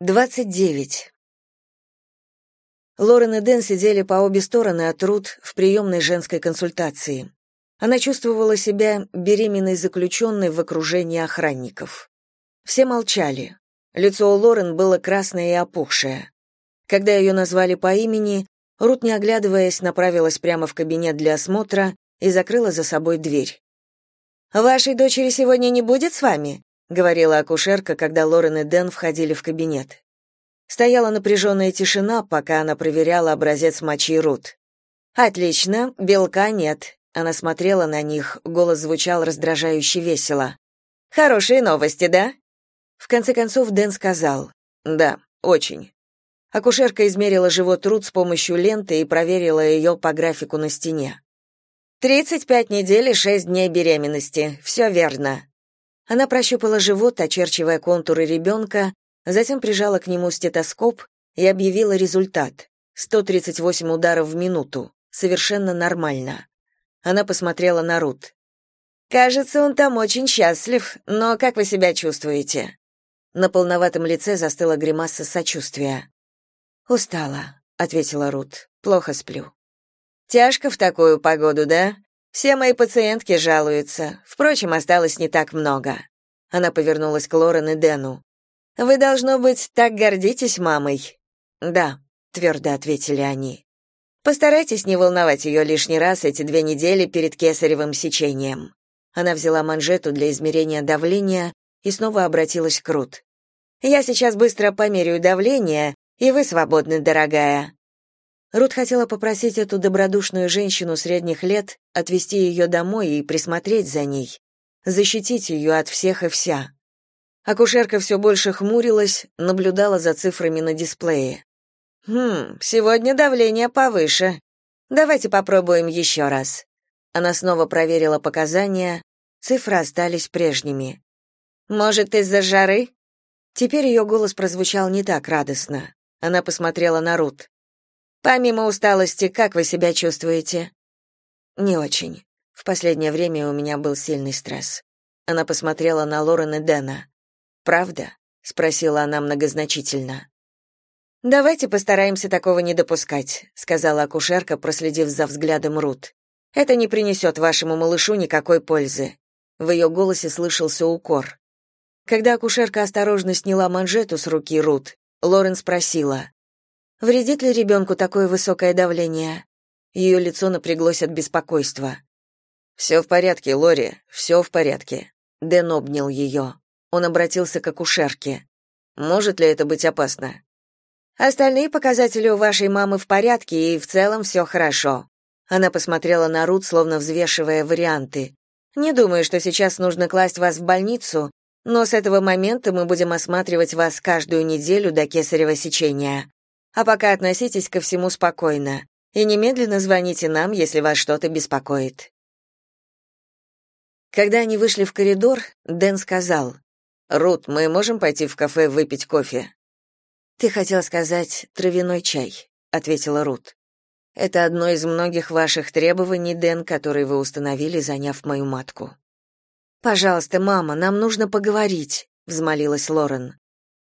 29. Лорен и Дэн сидели по обе стороны от Рут в приемной женской консультации. Она чувствовала себя беременной заключенной в окружении охранников. Все молчали. Лицо у Лорен было красное и опухшее. Когда ее назвали по имени, Рут, не оглядываясь, направилась прямо в кабинет для осмотра и закрыла за собой дверь. «Вашей дочери сегодня не будет с вами?» — говорила акушерка, когда Лорен и Дэн входили в кабинет. Стояла напряженная тишина, пока она проверяла образец мочи Рут. «Отлично, белка нет». Она смотрела на них, голос звучал раздражающе весело. «Хорошие новости, да?» В конце концов Дэн сказал. «Да, очень». Акушерка измерила живот Рут с помощью ленты и проверила ее по графику на стене. «Тридцать пять недель и шесть дней беременности. Все верно. Она прощупала живот, очерчивая контуры ребенка, затем прижала к нему стетоскоп и объявила результат. 138 ударов в минуту. Совершенно нормально. Она посмотрела на Рут. «Кажется, он там очень счастлив, но как вы себя чувствуете?» На полноватом лице застыла гримаса сочувствия. «Устала», — ответила Рут. «Плохо сплю». «Тяжко в такую погоду, да?» Все мои пациентки жалуются. Впрочем, осталось не так много. Она повернулась к Лорен и Дэну. Вы должно быть так гордитесь мамой. Да, твердо ответили они. Постарайтесь не волновать ее лишний раз эти две недели перед кесаревым сечением. Она взяла манжету для измерения давления и снова обратилась к Рут. Я сейчас быстро померяю давление, и вы свободны, дорогая. Рут хотела попросить эту добродушную женщину средних лет отвезти ее домой и присмотреть за ней, защитить ее от всех и вся. Акушерка все больше хмурилась, наблюдала за цифрами на дисплее. «Хм, сегодня давление повыше. Давайте попробуем еще раз». Она снова проверила показания, цифры остались прежними. «Может, из-за жары?» Теперь ее голос прозвучал не так радостно. Она посмотрела на Рут. Помимо усталости, как вы себя чувствуете? Не очень. В последнее время у меня был сильный стресс. Она посмотрела на Лорен и Дэна. Правда? спросила она многозначительно. Давайте постараемся такого не допускать, сказала акушерка, проследив за взглядом Рут. Это не принесет вашему малышу никакой пользы. В ее голосе слышался укор. Когда акушерка осторожно сняла манжету с руки Рут, Лорен спросила: Вредит ли ребенку такое высокое давление? Ее лицо напряглось от беспокойства. «Все в порядке, Лори, все в порядке». Дэн обнял ее. Он обратился к акушерке. «Может ли это быть опасно?» «Остальные показатели у вашей мамы в порядке, и в целом все хорошо». Она посмотрела на Рут, словно взвешивая варианты. «Не думаю, что сейчас нужно класть вас в больницу, но с этого момента мы будем осматривать вас каждую неделю до кесарево сечения. А пока относитесь ко всему спокойно и немедленно звоните нам, если вас что-то беспокоит. Когда они вышли в коридор, Дэн сказал: "Рут, мы можем пойти в кафе выпить кофе?" "Ты хотел сказать травяной чай", ответила Рут. "Это одно из многих ваших требований, Дэн, которые вы установили, заняв мою матку". "Пожалуйста, мама, нам нужно поговорить", взмолилась Лорен.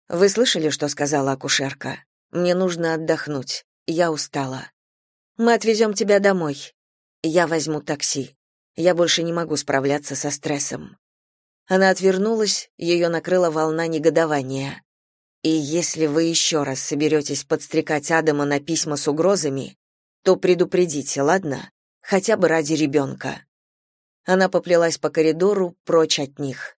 "Вы слышали, что сказала акушерка? Мне нужно отдохнуть. Я устала. Мы отвезем тебя домой. Я возьму такси. Я больше не могу справляться со стрессом. Она отвернулась, ее накрыла волна негодования. И если вы еще раз соберетесь подстрекать Адама на письма с угрозами, то предупредите, ладно? Хотя бы ради ребенка». Она поплелась по коридору прочь от них.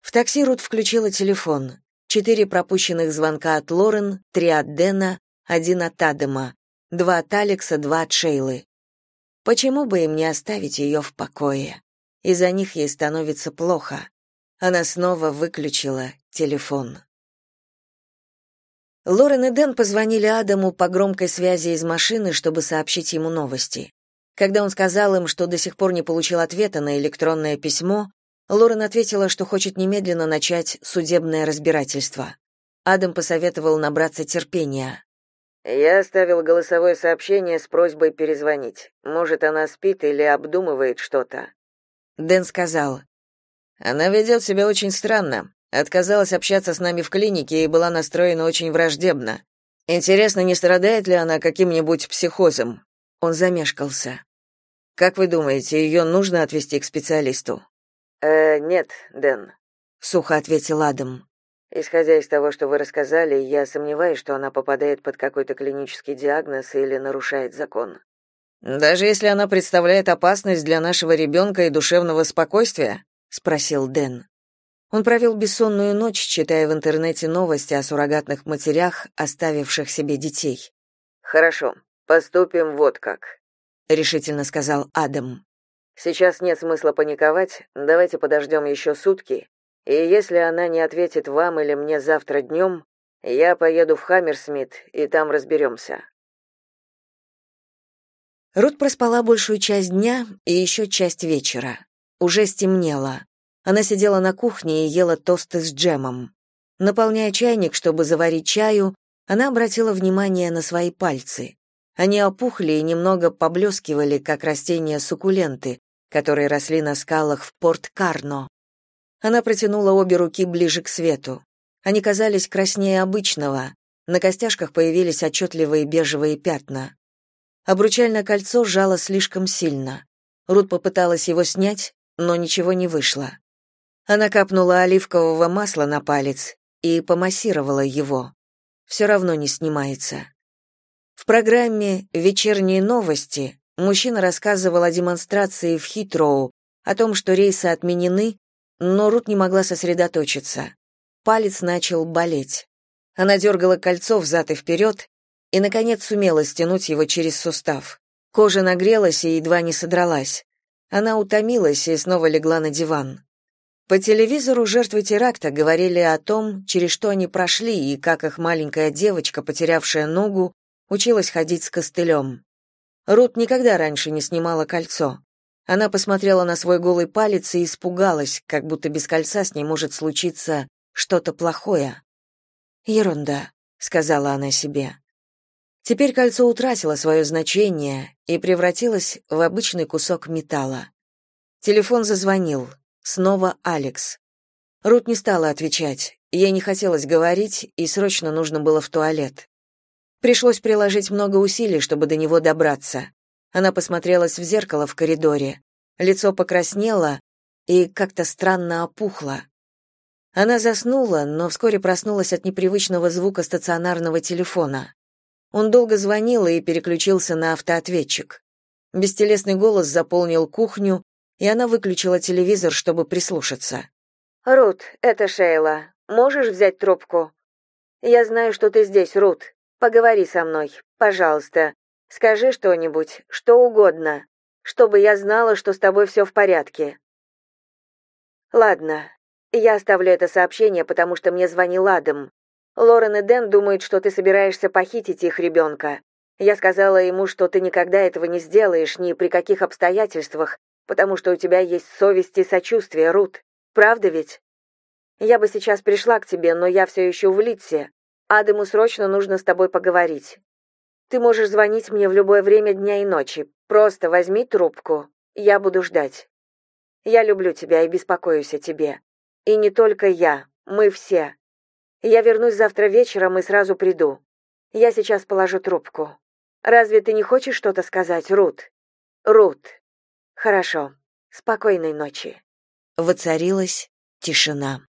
В такси Рут включила телефон. Четыре пропущенных звонка от Лорен, три от Дэна, один от Адама, два от Алекса, два от Шейлы. Почему бы им не оставить ее в покое? Из-за них ей становится плохо. Она снова выключила телефон. Лорен и Дэн позвонили Адаму по громкой связи из машины, чтобы сообщить ему новости. Когда он сказал им, что до сих пор не получил ответа на электронное письмо, Лорен ответила, что хочет немедленно начать судебное разбирательство. Адам посоветовал набраться терпения. Я оставил голосовое сообщение с просьбой перезвонить. Может, она спит или обдумывает что-то. Дэн сказал: "Она ведет себя очень странно. Отказалась общаться с нами в клинике и была настроена очень враждебно. Интересно, не страдает ли она каким-нибудь психозом? Он замешкался. Как вы думаете, ее нужно отвезти к специалисту? Э, нет, Дэн, сухо ответил Адам. Исходя из того, что вы рассказали, я сомневаюсь, что она попадает под какой-то клинический диагноз или нарушает закон. Даже если она представляет опасность для нашего ребенка и душевного спокойствия, спросил Дэн. Он провел бессонную ночь, читая в интернете новости о суррогатных матерях, оставивших себе детей. Хорошо, поступим вот как, решительно сказал Адам. Сейчас нет смысла паниковать. Давайте подождем еще сутки и если она не ответит вам или мне завтра днем, я поеду в Хаммерсмит, и там разберемся». Рут проспала большую часть дня и еще часть вечера. Уже стемнело. Она сидела на кухне и ела тосты с джемом. Наполняя чайник, чтобы заварить чаю, она обратила внимание на свои пальцы. Они опухли и немного поблескивали, как растения-суккуленты, которые росли на скалах в Порт-Карно. Она протянула обе руки ближе к свету. Они казались краснее обычного. На костяшках появились отчетливые бежевые пятна. Обручальное кольцо сжало слишком сильно. Рут попыталась его снять, но ничего не вышло. Она капнула оливкового масла на палец и помассировала его. Все равно не снимается. В программе «Вечерние новости» мужчина рассказывал о демонстрации в Хитроу, о том, что рейсы отменены, но Рут не могла сосредоточиться. Палец начал болеть. Она дергала кольцо взад и вперед и, наконец, сумела стянуть его через сустав. Кожа нагрелась и едва не содралась. Она утомилась и снова легла на диван. По телевизору жертвы теракта говорили о том, через что они прошли и как их маленькая девочка, потерявшая ногу, училась ходить с костылем. Рут никогда раньше не снимала кольцо. Она посмотрела на свой голый палец и испугалась, как будто без кольца с ней может случиться что-то плохое. «Ерунда», — сказала она себе. Теперь кольцо утратило свое значение и превратилось в обычный кусок металла. Телефон зазвонил. Снова Алекс. Рут не стала отвечать. Ей не хотелось говорить, и срочно нужно было в туалет. Пришлось приложить много усилий, чтобы до него добраться. Она посмотрелась в зеркало в коридоре. Лицо покраснело и как-то странно опухло. Она заснула, но вскоре проснулась от непривычного звука стационарного телефона. Он долго звонил и переключился на автоответчик. Бестелесный голос заполнил кухню, и она выключила телевизор, чтобы прислушаться. «Рут, это Шейла. Можешь взять трубку?» «Я знаю, что ты здесь, Рут. Поговори со мной, пожалуйста. Скажи что-нибудь, что угодно, чтобы я знала, что с тобой все в порядке. Ладно, я оставлю это сообщение, потому что мне звонил Адам. Лорен и Дэн думают, что ты собираешься похитить их ребенка. Я сказала ему, что ты никогда этого не сделаешь ни при каких обстоятельствах, потому что у тебя есть совесть и сочувствие, Рут. Правда ведь? Я бы сейчас пришла к тебе, но я все еще в Литсе. Адаму срочно нужно с тобой поговорить. Ты можешь звонить мне в любое время дня и ночи. Просто возьми трубку. Я буду ждать. Я люблю тебя и беспокоюсь о тебе. И не только я, мы все. Я вернусь завтра вечером и сразу приду. Я сейчас положу трубку. Разве ты не хочешь что-то сказать, Рут? Рут. Хорошо. Спокойной ночи. Воцарилась тишина.